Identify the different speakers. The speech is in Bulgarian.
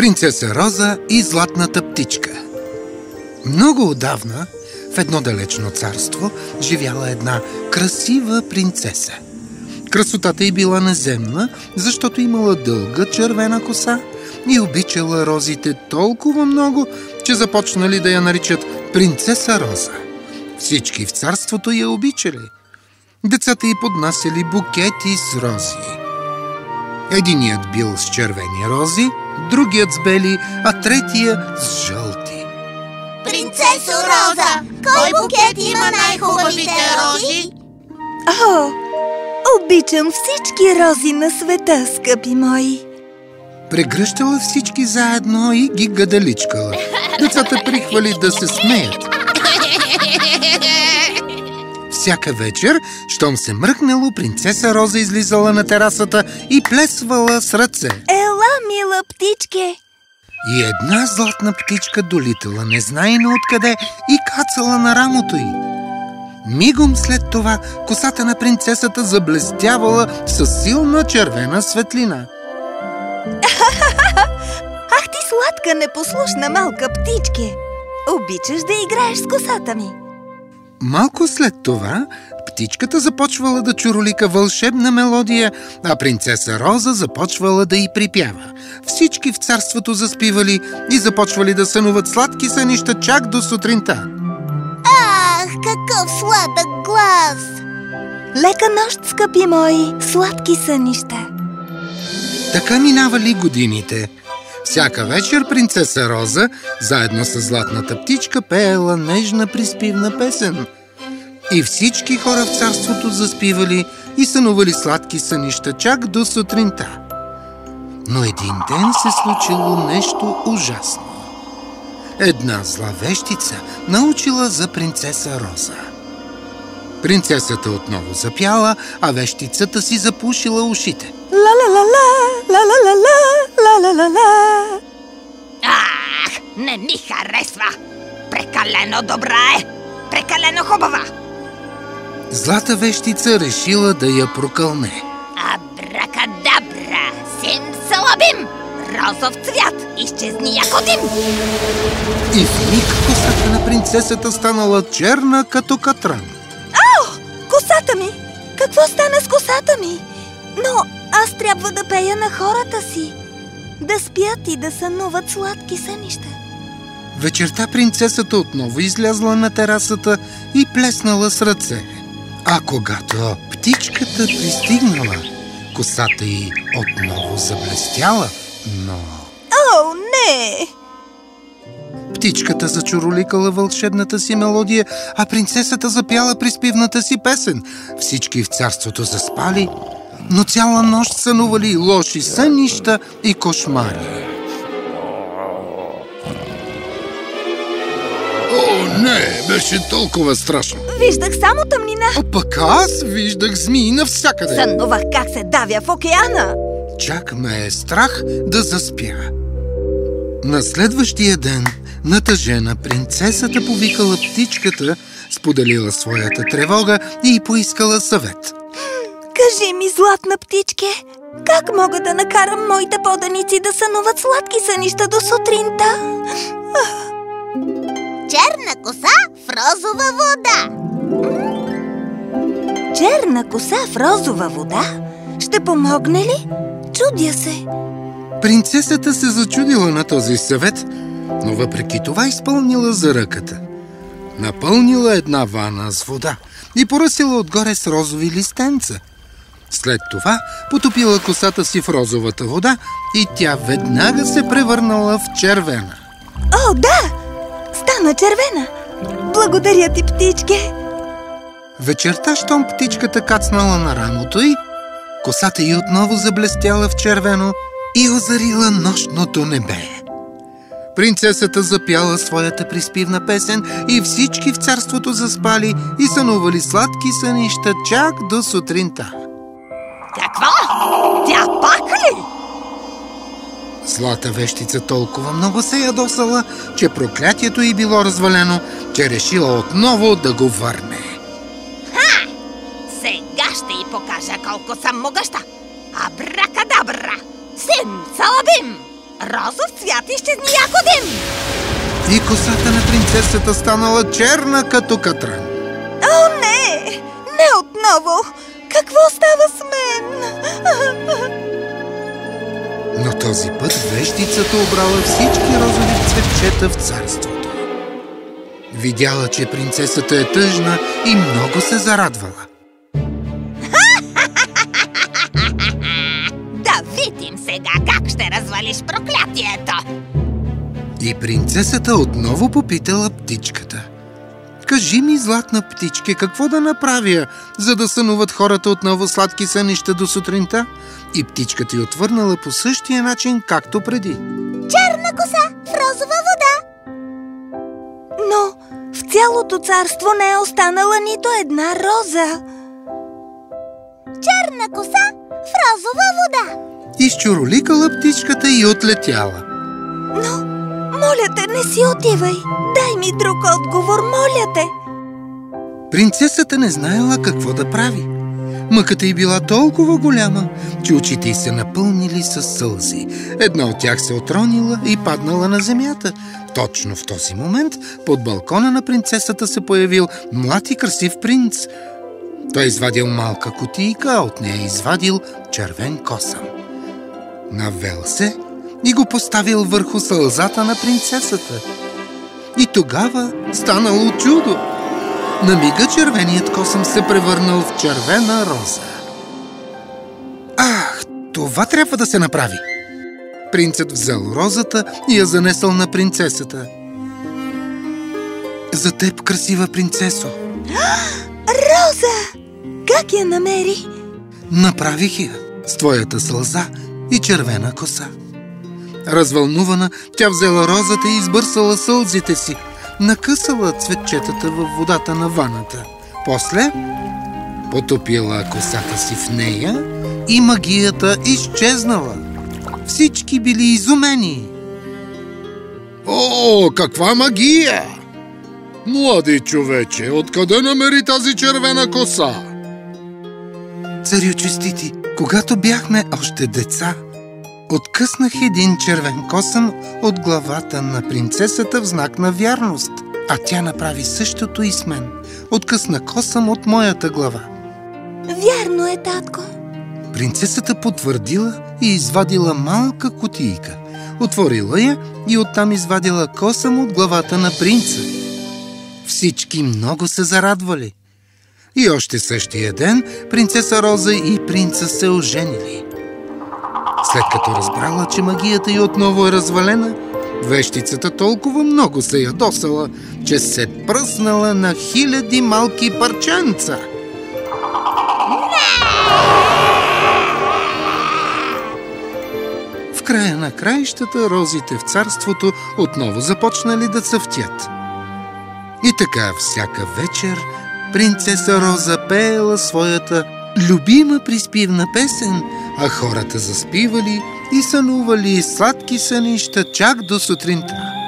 Speaker 1: Принцеса Роза и Златната птичка Много отдавна в едно далечно царство живяла една красива принцеса. Красотата й била наземна, защото имала дълга червена коса и обичала розите толкова много, че започнали да я наричат принцеса Роза. Всички в царството я обичали. Децата й поднасяли букети с рози. Единият бил с червени рози, другият с бели, а третия с жълти.
Speaker 2: Принцесо Роза, кой букет има най-хубавите рози?
Speaker 3: О, обичам всички рози на света, скъпи мои.
Speaker 1: Прегръщала всички заедно и ги гадаличкала. Децата прихвали да се смеят. Всяка вечер, щом се мръкнало, принцеса Роза излизала на терасата и плесвала с ръце.
Speaker 3: Ела, мила птичке!
Speaker 1: И една златна птичка долитала незнайно откъде и кацала на рамото й. Мигом след това косата на принцесата заблестявала със силна червена светлина.
Speaker 3: Ах ти сладка, непослушна малка птичке! Обичаш да играеш с косата ми.
Speaker 1: Малко след това птичката започвала да чуролика вълшебна мелодия, а принцеса Роза започвала да й припява. Всички в царството заспивали и започвали да сънуват сладки сънища чак до сутринта.
Speaker 2: Ах, какъв сладък глас!
Speaker 3: Лека нощ, скъпи мои, сладки сънища.
Speaker 1: Така минавали годините. Всяка вечер принцеса Роза, заедно с златната птичка, пеела нежна приспивна песен. И всички хора в царството заспивали и сънували сладки сънища чак до сутринта. Но един ден се случило нещо ужасно. Една зла вещица научила за принцеса Роза. Принцесата отново запяла, а вещицата си запушила ушите.
Speaker 3: Ла-ла-ла-ла, ла-ла-ла-ла, ла-ла-ла-ла.
Speaker 4: Ах, не ми харесва! Прекалено добра е! Прекалено хубава!
Speaker 1: Злата вещица решила да я прокълне.
Speaker 4: Абракадабра! Сим салабим! Розов цвят! Изчезни яко дим!
Speaker 1: И в миг косата на принцесата станала черна като катран.
Speaker 3: Ау! Косата ми! Какво стана с косата ми? Но аз трябва да пея на хората си. Да спят и да сънуват сладки сънища.
Speaker 1: Вечерта принцесата отново излязла на терасата и плеснала с ръце. А когато птичката пристигнала, косата й отново заблестяла, но...
Speaker 3: О, не!
Speaker 1: Птичката зачуроликала вълшебната си мелодия, а принцесата запяла приспивната си песен. Всички в царството заспали, но цяла нощ сънували лоши сънища и кошмари. О, не! Беше толкова страшно.
Speaker 3: Виждах само тъмнина.
Speaker 1: А пък аз виждах змии навсякъде.
Speaker 3: Сънувах как се давя в океана.
Speaker 1: Чак ме е страх да заспя. На следващия ден, натъжена, принцесата повикала птичката, споделила своята тревога и поискала съвет.
Speaker 3: Кажи ми, златна птичке, как мога да накарам моите поданици да сънуват сладки сънища до сутринта?
Speaker 2: Черна коса в розова вода.
Speaker 3: Черна коса в розова вода? Ще помогне ли? Чудя се.
Speaker 1: Принцесата се зачудила на този съвет, но въпреки това изпълнила за ръката. Напълнила една вана с вода и поръсила отгоре с розови листенца. След това потопила косата си в розовата вода и тя веднага се превърнала в червена.
Speaker 3: О, да! Стана червена. Благодаря ти, птичке.
Speaker 1: Вечерта, щом птичката кацнала на рамото й, косата й отново заблестяла в червено и озарила нощното небе. Принцесата запяла своята приспивна песен и всички в царството заспали и сънували сладки сънища чак до сутринта.
Speaker 4: Какво? Тя пак ли?
Speaker 1: Злата вещица толкова много се ядосала, че проклятието й било развалено, че решила отново да го върне.
Speaker 4: Покажа колко съм могъща. Абракадабра! Сим салабим! Розов цвят изчезни яко дим!
Speaker 1: И косата на принцесата станала черна като катран.
Speaker 3: О, не! Не отново! Какво става с мен?
Speaker 1: Но този път вещицата обрала всички розови цветчета в царството. Видяла, че принцесата е тъжна и много се зарадвала.
Speaker 4: Ще развалиш проклятието!
Speaker 1: И принцесата отново попитала птичката. Кажи ми, златна птичке, какво да направя, за да сънуват хората отново сладки сънища до сутринта? И птичката й отвърнала по същия начин, както преди.
Speaker 2: Черна коса в розова вода.
Speaker 3: Но в цялото царство не е останала нито една роза.
Speaker 2: Черна коса в розова вода.
Speaker 1: Изчуроликала птичката и отлетяла.
Speaker 3: Но, моля те, не си отивай. Дай ми друг отговор, моля те.
Speaker 1: Принцесата не знаела какво да прави. Мъката й била толкова голяма, че очите й се напълнили с сълзи. Една от тях се отронила и паднала на земята. Точно в този момент под балкона на принцесата се появил млад и красив принц. Той извадил малка кутийка, а от нея извадил червен косъм. Навел се и го поставил върху сълзата на принцесата. И тогава станало чудо. На мига червеният косъм се превърнал в червена роза. Ах, това трябва да се направи! Принцът взел розата и я занесъл на принцесата. За теб, красива принцесо,
Speaker 3: Роза! Как я намери?
Speaker 1: направих я с твоята сълза и червена коса. Развълнувана, тя взела розата и избърсала сълзите си, накъсала цветчетата във водата на ваната. После потопила косата си в нея и магията изчезнала. Всички били изумени.
Speaker 5: О, каква магия! Млади човече, откъде намери тази червена коса?
Speaker 1: Царю честити, когато бяхме още деца, откъснах един червен косъм от главата на принцесата в знак на вярност, а тя направи същото и с мен. Откъсна косъм от моята глава.
Speaker 3: Вярно е, татко.
Speaker 1: Принцесата потвърдила и извадила малка кутийка. Отворила я и оттам извадила косъм от главата на принца. Всички много се зарадвали. И още същия ден принцеса Роза и принца се оженили. След като разбрала, че магията й отново е развалена, вещицата толкова много се ядосала, че се пръснала на хиляди малки парченца. В края на краищата розите в царството отново започнали да цъфтят. И така всяка вечер принцеса Роза пеела своята любима приспивна песен, а хората заспивали и сънували сладки сънища чак до сутринта.